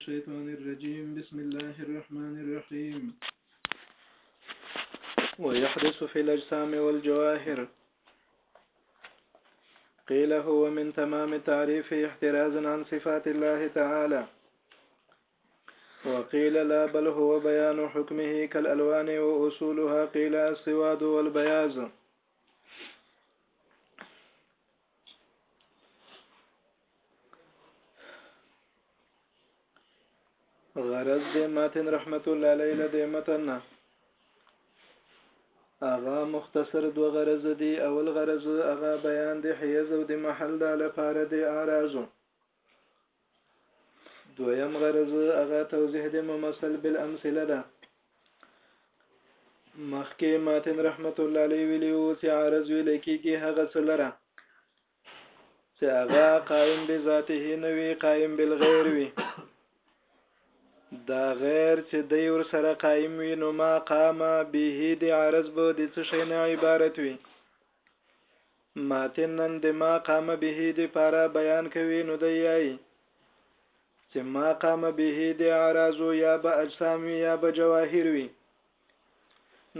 الشيطان الرجيم بسم الله الرحمن الرحيم ويحدث في الأجسام والجواهر قيل هو من تمام التعريف احتراز عن صفات الله تعالى وقيل لا بل هو بيان حكمه كالألوان وأصولها قيل السواد والبياز غرض د متن رحمت الله علیه له د متن نه اغا مختصر دو غرض دی اول غرض اغا بیان د حیز او د محل د لپاره د اعراضو دویم غرض هغه توضیح د ممثل بالامثله ده مخکې ماتن رحمت الله علیه ویلو چې عارض ویل کېږي هغه څه لره چې هغه قائم به ذاته نه وي قائم بل غیر وي دا غیر چې د یو سره قائم وي نو ما قام به د عارض به د څه شي نه عبارت وي ماتنا د ما قام به د پاره بیان کوي نو دی یای چې ما قام به د اعراض یا به اجسام وی یا به جواهر وی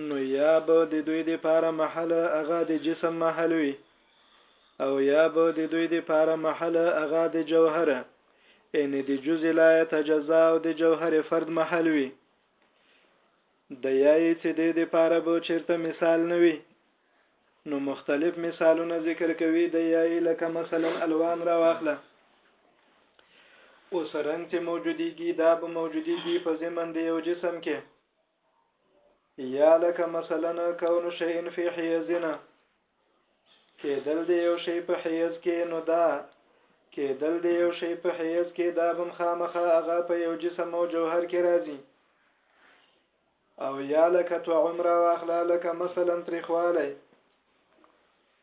نو یا به د دوی د پاره محل اغا د جسم محل وی او یا به د دوی د پاره محل اغا د جوهر ان د جز لا يتجزا او د جوهر فرد محل وی د یای چې د د پاره به چیرته مثال نه وی نو مختلف مثالونه ذکر کوي د یای لکه مثلا الوان را واخله اوس رنګ چې موجودیږي دا به موجودیږي په زمن د یو جسم کې یا لکه مثلا کون شیء فی حیزنا کېدل د یو شی په حیز کې نو دا کېدل د یو شی په حیز کې دا بم خامخه هغه په یو جسم او جوهر کې راځي او یا لکه تو عمره واخلا لکه مثلا تریخوالی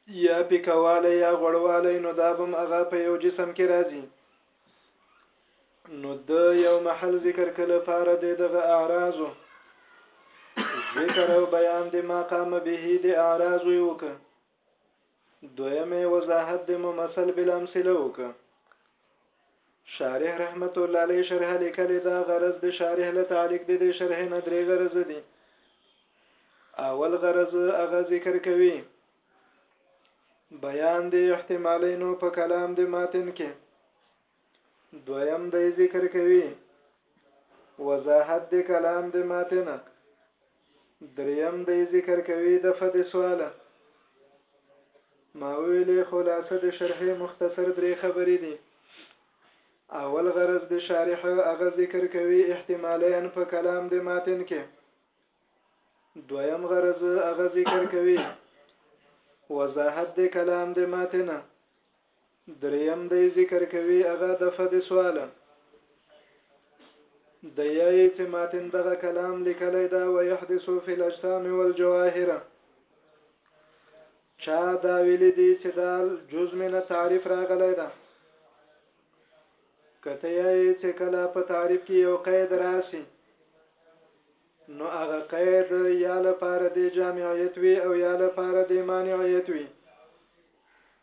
یا پیکوالی یا غړوالی نو دا بم هغه په یو جسم کې راځي نو د یو محل ذکر کله پاره د دغه اعراضو ذکر او بیان د مقام به د اعراضو یو که دویمه وضاحت د ممثل بل امثله وک شارح رحمت الله علیه شرح لیکل دا غرض د شارح له تعلق د دې شرح نه درې غرض دي اول غرض هغه ذکر کوي بیان د احتمالینو په کلام د ماتن کې دویم دی ذکر کوي وضاحت د کلام د ماتن دریم دی ذکر کوي د فد سوال ما ویلې خلاصه د شرح مختصر درې خبرې دي اول غرض د شارح هغه ذکر کوي احتمالاً په کلام د ماتن کې دویم غرض هغه ذکر کوي وضاحت د کلام د ماتنه دریم دی ذکر کوي هغه د فد سواله د یای چې ماتن دغه کلام لیکلی دا و یحدث فی الاجسام والجواهر چا دا ویل دي چې دا جز من تعریف راغلی دا کته یای چې کله په تعریف کې یو قید راشي نو هغه قید یا لپاره د جامعیت وی او یا لپاره د مانعیت وی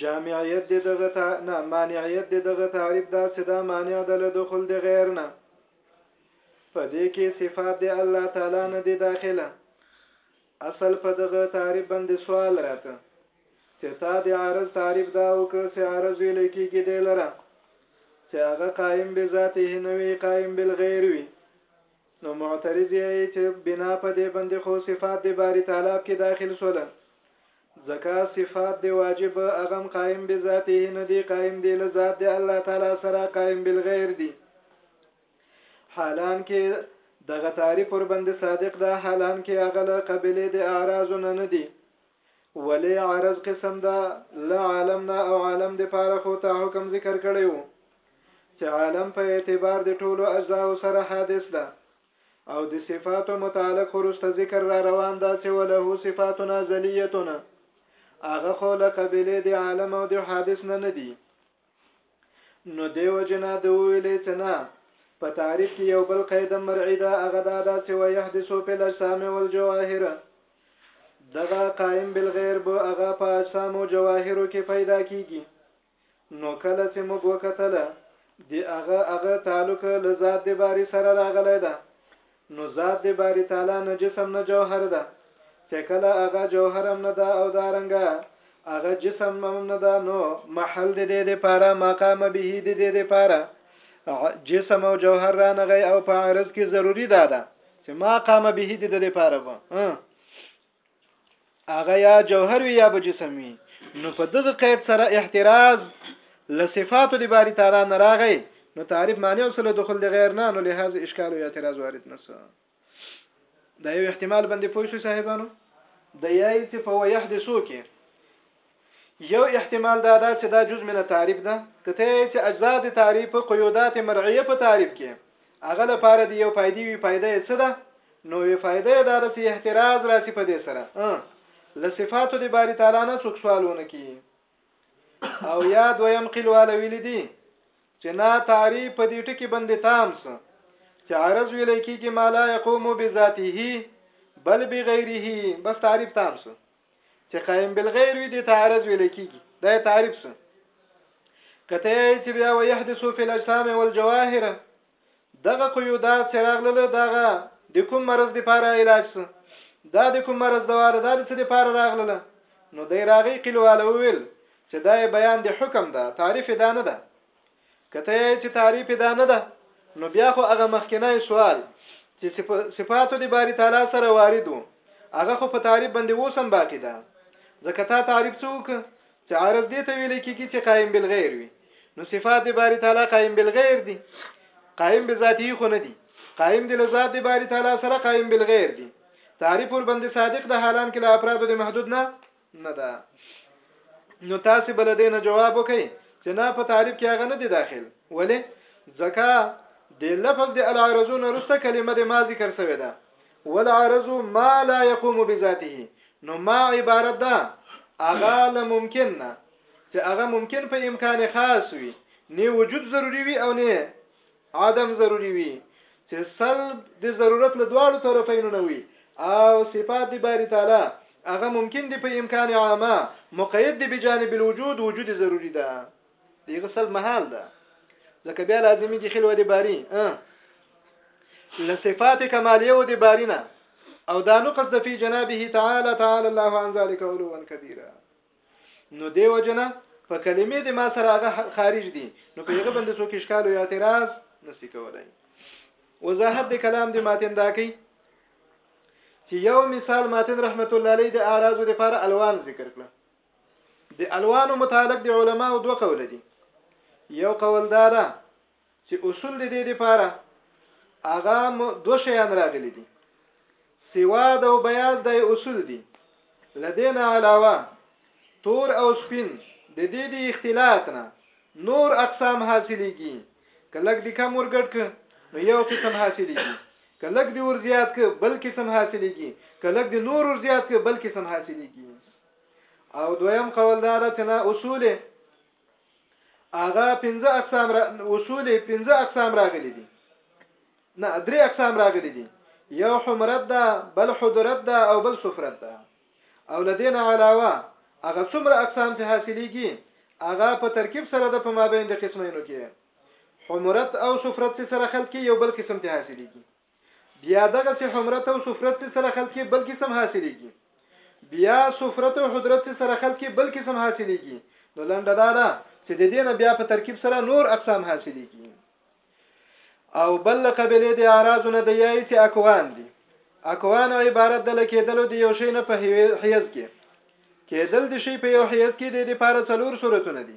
جامعیت د دغه تا... نه، مانعیت د دغه تعریف دا چې دا مانع ده له دخول د غیر نه. په دې کې صفات د الله تعالی نه دي داخله. اصل په دغه تعریف باندې سوال راته چې تا د عارض تعریف دا وکړ چې عارض ویل کېږي دی لره چې هغه قائم بذاته نه وي قائم بالغیر وي. نو معترض یی چه بنا په دی بندی خو صفات دی باری تعالی پکی داخل سول ځکه صفات دی واجب اغم قائم بذاته ندی قائم دی لذات دی الله تعالی سره قائم بالغیر دی حالان کې دغه تعریف پر بند صادق ده حالان کې اغله قبلې د اعراض نه ندي ولی عرض قسم ده له عالم نه او عالم د پاره خو تا حکم ذکر کړی وو چې عالم په اعتبار د ټولو اجزاو سره حادث ده او د صفاتو متعلق خورسته ذکر را روان ده چې وله صفاتنا ذلیتنا هغه خو له قبیله د عالم او د حادث نه ندي نو دې وجه نه د وویلې چې نه په تعریف کې یو بل قیدم مرعی ده هغه دا ده چې ویحدثو په الاجسام والجواهر دغه قائم بالغیر به هغه په اجسام او جواهرو کې پیدا کیږي نو کله چې موږ وکتل دی هغه هغه تعلق لذات دی باری سره راغلی ده نو ذات د باری تعالی نه جسم نه جوهر ده چه کله هغه جوهر هم نه ده او دا رنګه هغه جسم هم نه ده نو محل د دې د پاره ماقام به د دې د پاره جسم او جوهر رانغی او په عرض کې ضروری دا ده چه ماقام به د دې د پاره به هغه یا جوهر وي یا به جسم وي نو په دغه قید سره احتراز لصفات د باری تعالی نه راغی نو تعریف معنی او سره دخول د غیر نه نو لهذ اشکال او اعتراض وارد نسو دا یو احتمال باندې پوه شو صاحبانو د یای چې په ويحدثو کې یو احتمال دا ده چې دا جز من تعریف ده که ته یې چې اجزاء د تعریف قیودات مرعیه په تعریف کې هغه لپاره دی یو فائدې وی فائده یې څه ده نو وی فائده یې دا ده چې احتراز راسي په دې سره له صفاتو د باری تعالی نه څوک سوالونه کی او یا دویم قیل والا ویل دي چې نا تعریف په دې ټکی باندې تام سه چې عرض ویل کېږي ما لا يقوم بذاته بل بغیره بس تعریف تام سه چې قائم بالغیر وي د تعارض ویل کیږي دا تعریف سو کته یې چې بیا ويحدث فی الاجسام والجواهر دغه قیودا څراغ له دغه د کوم مرض لپاره علاج سو دا د کوم مرض دواله دا د څه لپاره راغله نو دی راغی قیلواله ویل چې دا بیان د حکم ده تعریف دا نه ده که ته یې چې تعریف دا نه ده نو بیا خو هغه مخکنی سوال چې صفاتو د باری تعالی سره وارد وو هغه خو په تعریف باندې اوس هم باقی ده ځکه تا تعریف څه وکړ چې عارض دې ته ویل کېږي چې قائم بالغیر وي نو صفات د باری تعالی قائم بالغیر دي قائم بذاته خو نه دي قائم د لذات د باری تعالی سره قائم بالغیر دي تعریف ور باندې صادق د حالان کې له افراد د محدود نه نه ده نو تاسو بل دینه جواب وکئ چې نه په تعریف کې هغه نه دی داخل ولی ځکه د لفظ د العارضون رسته کلمه د ما ذکر شوی ده والعارض ما لا يقوم بذاته نو ما عبارت ده اغه له ممکن نه چې هغه ممکن په امکان خاص وي نه وجود ضروری وي او نه عدم ضروري وي چې سلب د ضرورت له دواړو طرفینو نه وي او صفات د باری تعالی هغه ممکن دي په امکان عامه مقید دي بجانب الوجود وجود ضروري ده دغه سلب محال ده ځکه بیا لازمي دي خلوه د باری اه لصفات کمالیه و د بارینه او دا نقص د فی جنابه تعالی تعالی الله عن ذلك علوا كبيرا نو دی وجنه په کلمې د ما سره هغه خارج دي نو په هغه باندې څوک اشکال او اعتراض نسی کولای وضاحت د کلام د ماتن دا کوي چې یو مثال ماتن رحمت الله علیه د اعراض لپاره الوان ذکر کړ د الوانو متعلق د علماو دوه قول دي یو قول دا ده چې اصول د دې لپاره هغه دوه شیان راغلي دي سواد او بیاض د اصول دي لدین علاوه تور او سپین د دې د اختلاط نه نور اقسام حاصلېږي کلک د کم ورګټ ک نو یو قسم حاصلېږي کلک د ور زیات ک بل قسم حاصلېږي کلک د نور ور زیات ک بل قسم حاصلېږي او دویم قول دا چې نه اصول هغه پنځه اقسام را... اصول پنځه اقسام راغلي دي نه درې اقسام راغلي دي یو حمرت ده بل حضرت ده او بل سفرت ده او لدین علاوه هغه څومره اقسام چې حاصلېږي هغه په ترکیب سره د په مابین د قسمینو کې حمرت او سفرت سره خلط کې یو بل قسم ته حاصلېږي بیا دغسې حمرت او صفرت سې سره خلطې بل قسم حاصلېږي بیا صفرت او حدرت سې سره خلطې بل قسم حاصلېږي نو لنډه دا ده چې د دې نه بیا په ترکیب سره نور اقسام حاصلېږي او بل قبلې د اعراض نه د یای چې اکوان دي اکوان عبارت د لکېدلو د یو شی نه په حیز کې کېدل د شی په یو حیز کې د لپاره څلور صورتونه دي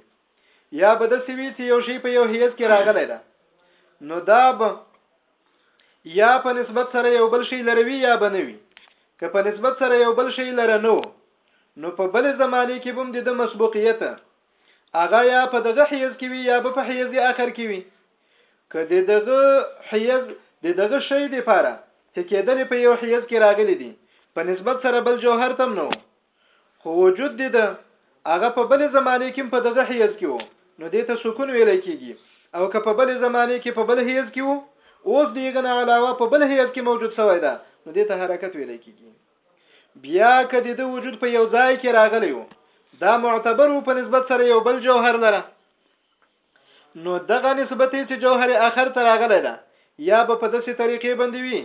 یا به داسې وي چې یو شی په یو هیئت کې راغلی ده نو دا به یا په نسبت سره یو بل شی لروي یا به نه وي که په نسبت سره یو بل شی لره نو نو په بل زمانه کې بم د مسبوقیت اغه یا په دغه حیز کې وي یا په حیز اخر کې وي که د دغه حیز د دغه شی د پاره چې کېدل په یو حیز کې راغلي دي په نسبت سره بل جوهر تم نو خو وجود دې ده هغه په بلې زمانې کې هم په دغه حیز کې و نو دې ته سکون ویلی کېږي او که په بلې زمانې کې په بل حیز کې و اوس د هغه نه علاوه په بل حیز کې موجود سوی ده نو دې ته حرکت ویلی کېږي بیا که د ده وجود په یو ځای کې راغلی و دا معتبر و په نسبت سره یو بل جوهر لره نو دغه نسبتي چې جوهر اخر ته راغلی ده یا به په داسې طریقې باندې وي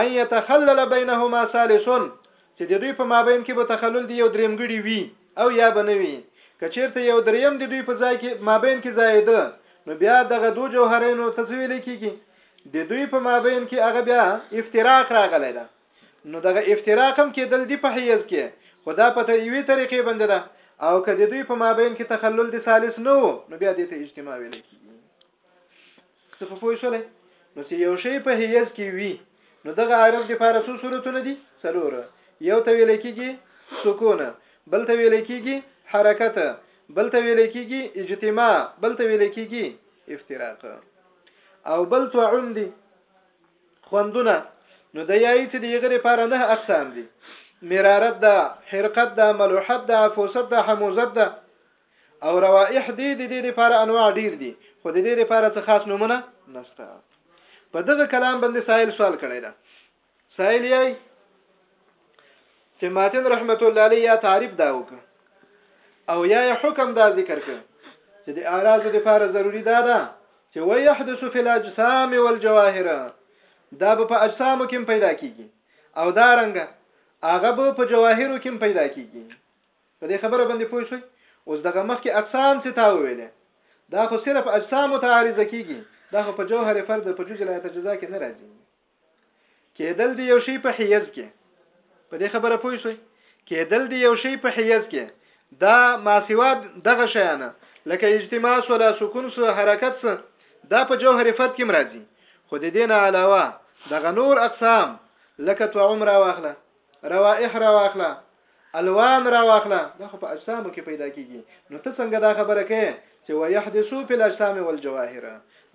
ان يتخلل بينهما ثالث چې د دوی په مابین کې به تخلل دی یو دریمګړي وي او یا به نه وي کچیرته یو دریم د دوی په ځای کې مابین کې زائد نو بیا دغه دوه جوهرینو تصویل کیږي د دوی په مابین کې هغه بیا افتراق راغلی ده نو دغه افتراق هم کېدل دي په حیز کې خو دا په طیوي طریقې باندې ده او که د دوی په مابین کې تخلل د ثالث نه وو نو بیا دې ته اجتماع ویل کېږي څه په پوه شولې نو چې یو شی په هیز کې وي نو دغه عرب د پاره څو صورتونه دي څلور یو ته ویل کېږي سکون بل ته ویل کېږي حرکت بل ته ویل کېږي اجتماع بل ته ویل کېږي افتراق او بل تعم دي خوندونه نو د یایی چې د یغه لپاره نه اقسام دي مرارت ده حرقت ده ملوحت ده عفوست ده حموزت ده او روائح دي د دې لپاره انواع ډیر دي خو د دې لپاره څه خاص نمونه نشته په دغه کلام باندې سائل سوال کړی دا سائل یی چې ماتن رحمت الله علیه یا تعریف دا وک او یا حکم دا ذکر ک چې د اعراض لپاره ضروری دا ده چې وای يحدث فی الاجسام والجواهر دا په اجسامو کې پیدا کیږي او دا رنګ هغه په جواهرو کې پیدا کیږي په دې خبره باندې پوه شئ اوس دغه مخ کې اجسام څه تا ویلې دا خو صرف اجسام ته عارض کیږي دا خو په جوهر فرد په جزء لا تجزا کې نه راځي کېدل د یو شی په حیز کې په دې خبره پوه شئ کېدل د یو شی په حیز کې دا ماسیوا دغه شیانه لکه اجتماع ولا سکون سو حرکت سو دا په جوهر فرد کې مرضی خو د دین علاوه دغه نور اقسام لکه تو عمره واخله روائح راواخله الوان راواخله دا خو په اجسامو کې پیدا کیږي نو ته څنګه دا خبره کوي چې ويحدثو فی الاجسام والجواهر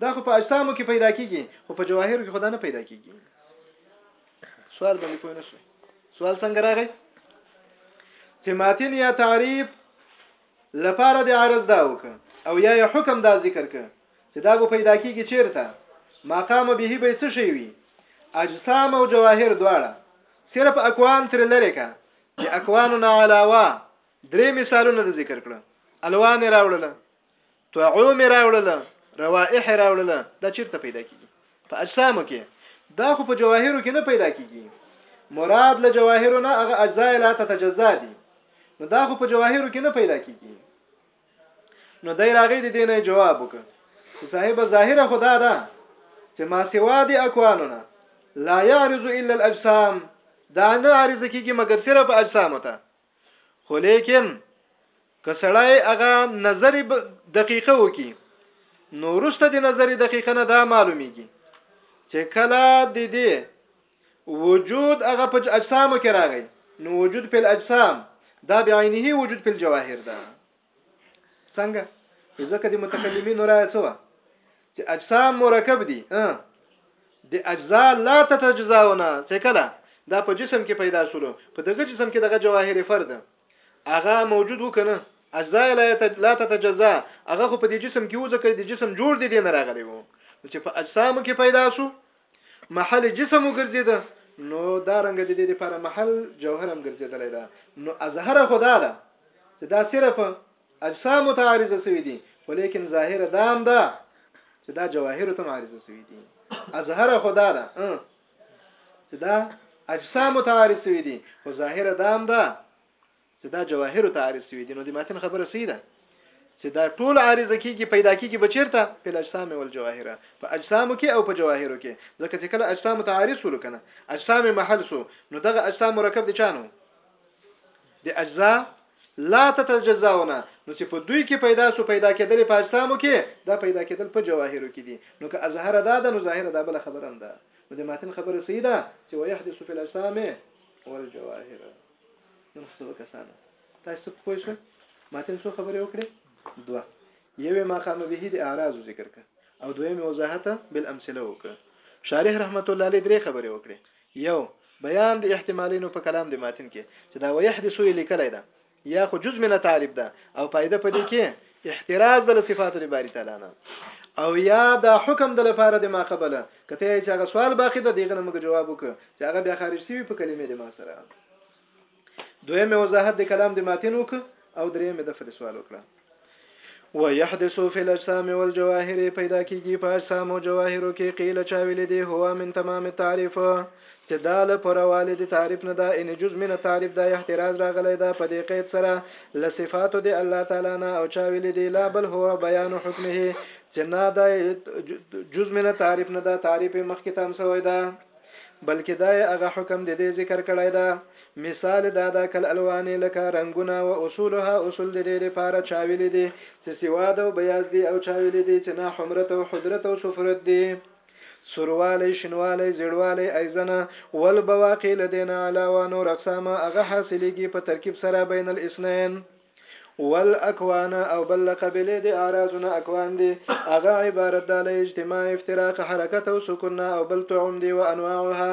دا خو په اجسامو کې پیدا کیږي خو په جواهر کې خدانه پیدا کیږي سوال باندې پوه نه شو سوال څنګه راغی چې ماتین یا تعریف لپاره د عرض دا وک او یا حکم دا ذکر ک چې دا به پیدا کیږي چیرته ما قام به به څه شي وي اجسام او جواهر دواړه صرف اکوان تر لری کا د اکوانو نه علاوه درې مثالونه د ذکر کړه الوان راوړل طعوم راوړل روائح راوړل دا چیرته پیدا کیږي په اجسامو کې دا خو په جواهرو کې نه پیدا کیږي مراد له جواهرو نه هغه اجزا لا تتجزا دي نو دا خو په جواهرو کې نه پیدا کیږي نو دای راغی د دینه جواب وک چې صاحب ظاهره خدا ده چې ما سوا د اکوانونه لا يعرض الا الاجسام دا نه عارض کیږي مګر صرف اجسام ته خو لیکن کسړای هغه نظر دقیقه وکي نو ورسته د نظر دقیقه نه دا معلومیږي چې کله د دې وجود هغه په اجسامو کې راغی نو وجود په الاجسام دا بعینه وجود په الجواهر ده څنګه ځکه د متکلمین رائے څه چې اجسام مرکب دي د اجزاء لا تتجزاونه څه کله دا په جسم کې پیدا شول په دغه جسم کې دغه جواهر فرد هغه موجود وکنه اجزاء لا تتجزا هغه خو په دې جسم کې وځکه د جسم جوړ دي دین راغلی وو چې په اجسام کې پیدا شو محل جسم وګرځیده نو دا رنګ د دې لپاره محل جوهر هم ګرځیدلی ده نو اظهر خدا ده چې دا صرف اجسام متعارضه سوي دي خو لیکن ظاهر دام ده دا چې دا جواهر ته معارضه سوي دي اظهر خدا ده چې دا اجسام متعارض سوي دي خو ظاهر دام ده دا چې دا جواهر ته عارض شوی دي نو د ماتن خبره صحیح ده چې دا ټول عارضه کیږي پیدا کیږي بچیرته په اجسام او الجواهر په اجسامو کې او په جواهرو کې ځکه چې کله اجسام ته عارض ول کنه اجسام محل سو نو دغه اجسام مرکب دي چانو د اجزا لا تتجزاونه نو چې په دوی کې پیدا سو پیدا کېدل په اجسامو کې دا پیدا کېدل په جواهرو کې دي نو که ازهره دا ده نو ظاهره دا بل خبره ده نو د ماتن خبره سیده چې ويحدث في الاجسام والجواهر نور خو سبق اسانه تاسو څه پوه شوئ ماتن څو خبرې وکړې دوه یوې ما قام به د اعراض ذکر ک او دویمې وضاحت بالامثله وکړه شارح رحمت الله علیه درې خبرې وکړې یو بیان د احتمالینو په کلام د ماتن کې چې دا ويحدث یې لیکلای دا یا خو جز من تعریف ده او پایده پدې کې احتراز د صفات د باری تعالی نه او یا دا حکم د لپاره د ما قبله کته چې هغه سوال باقی ده دغه نه موږ جواب وک چې هغه بیا خارج شوی په کلمې د ما سره دویمه وضاحت د کلام د ماتن وک او درېمه د فد سوال وکړه ويحدث في الاجسام والجواهر پیدا کیږي په اجسام او جواهر کې قیل چاویل دي هو من تمام التعریف چې دا له پوره والي د تعریف نه ده ان جز من التعریف دا احتراز راغلی ده په دې قید سره له صفاتو د الله تعالی نه او چا ویلي دي لا بل هو بیان حکمه چې نه دا جز من التعریف نه ده تعریف مخکې تام سوی ده بلکې دا هغه حکم د دې ذکر کړی ده مثال دا دا کل الوان لکه رنگونه او اصولها اصول د دې لپاره چاویل دي چې سواد او بیاض دي او چاویل دي چې نه حمرت او حضرت او صفرت دي سوروالی، شینوالی، زیړوالی، ایزنه، ول به واقعی له دې نه علاوه نور اقسام هغه حاصلیږي په ترکیب سره بین الاثنین. ول اکوان او بل له قبیلې د اعراضو نه اکوان دي هغه عبارت ده له اجتماع، افتراق، حرکت او سکون نه او بل طعوم دي وانواعها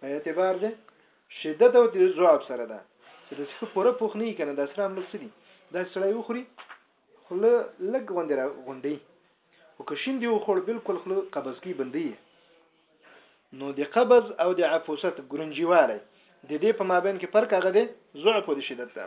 په اعتبار ده شدت او ضعف سره ده چې د سړي پوره پوخ نه کنه د اسلام لږ څه دي دا سړی وخوري خله لږ غوندې را غونډي او که شین دی وخور بالکل خله قبض کی بندي نو د قبض او د عفوست ګرنجیواله د دې په مابین کې فرق هغه دی ضعف او د شدت ده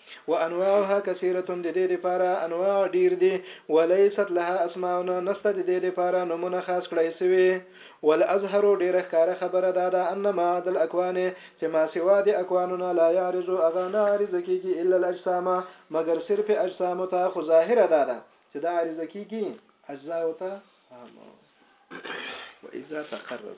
وانواعها کثیره د دې لپاره انواع ډیر دي ولیست لها اسماء نسته د دې لپاره نومونه خاص کړای سوي والاظهر ډیره ښکاره خبره دا ده ان ما عدا الاکوان چې ما سوا د اکوانو نه لا یعرض هغه نه عارضه کیږي الا الاجسام مګر صرف اجسامو ته خو ظاهره دا ده چې دا عارضه کیږي اجزاو ته واذا تقرر